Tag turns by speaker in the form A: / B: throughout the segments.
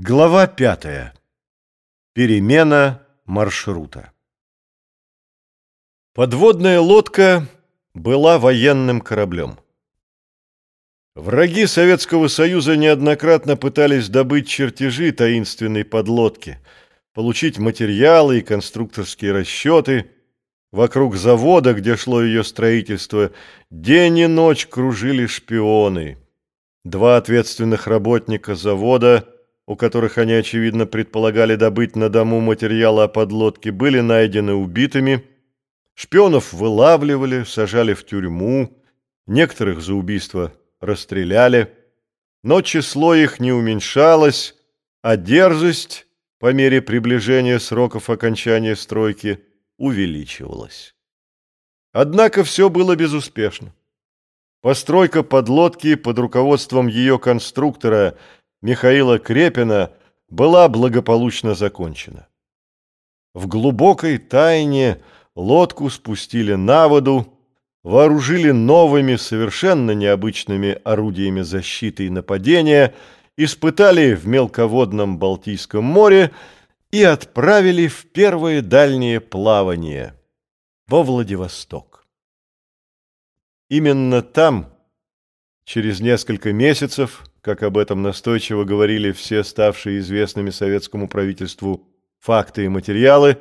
A: Глава пятая. Перемена маршрута. Подводная лодка была военным кораблем. Враги Советского Союза неоднократно пытались добыть чертежи таинственной подлодки, получить материалы и конструкторские расчеты. Вокруг завода, где шло ее строительство, день и ночь кружили шпионы. Два ответственных работника завода – у которых они, очевидно, предполагали добыть на дому материалы о подлодке, были найдены убитыми. Шпионов вылавливали, сажали в тюрьму, некоторых за убийство расстреляли. Но число их не уменьшалось, а дерзость по мере приближения сроков окончания стройки увеличивалась. Однако все было безуспешно. Постройка подлодки под руководством ее конструктора – Михаила Крепина была благополучно закончена. В глубокой тайне лодку спустили на воду, вооружили новыми, совершенно необычными орудиями защиты и нападения, испытали в мелководном Балтийском море и отправили в первое дальнее плавание во Владивосток. Именно там, через несколько месяцев, как об этом настойчиво говорили все ставшие известными советскому правительству факты и материалы,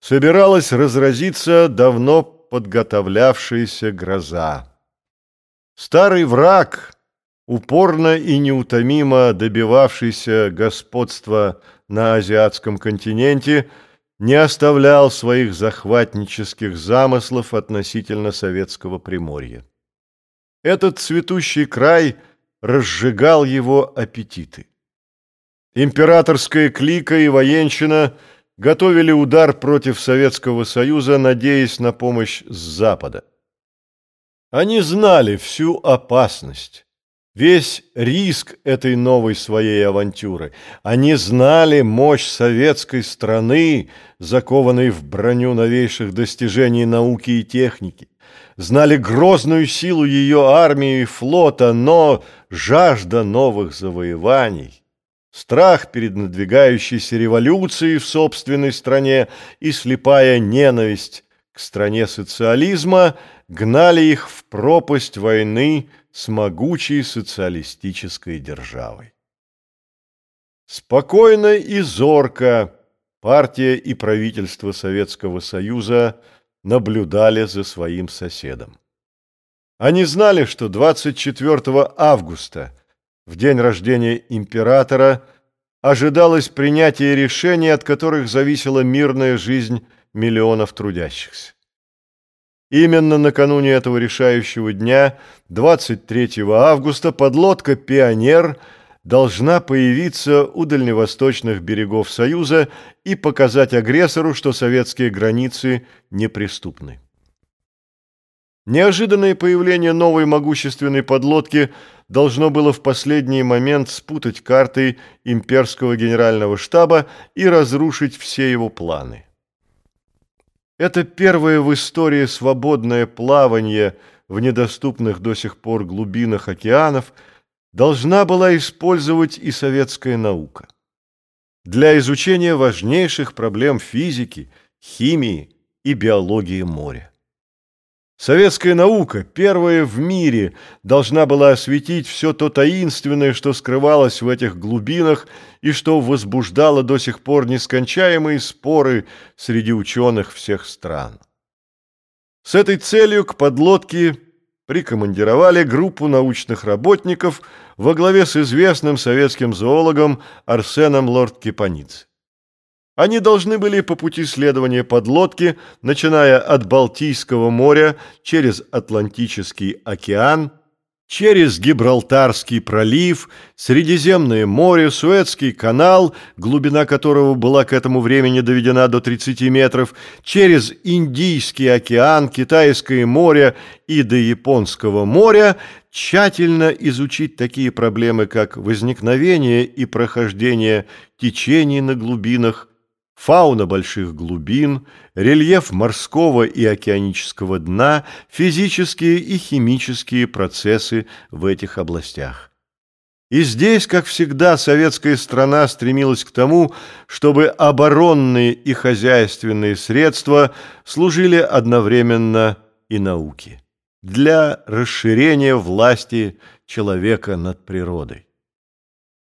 A: собиралась разразиться давно подготовлявшаяся гроза. Старый враг, упорно и неутомимо добивавшийся господства на азиатском континенте, не оставлял своих захватнических замыслов относительно советского Приморья. Этот цветущий край – разжигал его аппетиты. Императорская клика и военщина готовили удар против Советского Союза, надеясь на помощь с Запада. Они знали всю опасность, весь риск этой новой своей авантюры. Они знали мощь советской страны, закованной в броню новейших достижений науки и техники знали грозную силу ее армии и флота, но жажда новых завоеваний, страх перед надвигающейся революцией в собственной стране и слепая ненависть к стране социализма гнали их в пропасть войны с могучей социалистической державой. Спокойно и зорко партия и правительство Советского Союза – наблюдали за своим соседом. Они знали, что 24 августа, в день рождения императора, ожидалось принятие решений, от которых зависела мирная жизнь миллионов трудящихся. Именно накануне этого решающего дня, 23 августа, подлодка «Пионер» должна появиться у дальневосточных берегов Союза и показать агрессору, что советские границы неприступны. Неожиданное появление новой могущественной подлодки должно было в последний момент спутать карты имперского генерального штаба и разрушить все его планы. Это первое в истории свободное плавание в недоступных до сих пор глубинах океанов – должна была использовать и советская наука для изучения важнейших проблем физики, химии и биологии моря. Советская наука, первая в мире, должна была осветить все то таинственное, что скрывалось в этих глубинах и что возбуждало до сих пор нескончаемые споры среди ученых всех стран. С этой целью к подлодке прикомандировали группу научных работников во главе с известным советским зоологом Арсеном Лорд-Кипаниц. Они должны были по пути следования подлодки, начиная от Балтийского моря через Атлантический океан – через Гибралтарский пролив, Средиземное море, Суэцкий канал, глубина которого была к этому времени доведена до 30 метров, через Индийский океан, Китайское море и до Японского моря, тщательно изучить такие проблемы, как возникновение и прохождение течений на глубинах, фауна больших глубин, рельеф морского и океанического дна, физические и химические процессы в этих областях. И здесь, как всегда, советская страна стремилась к тому, чтобы оборонные и хозяйственные средства служили одновременно и науке для расширения власти человека над природой.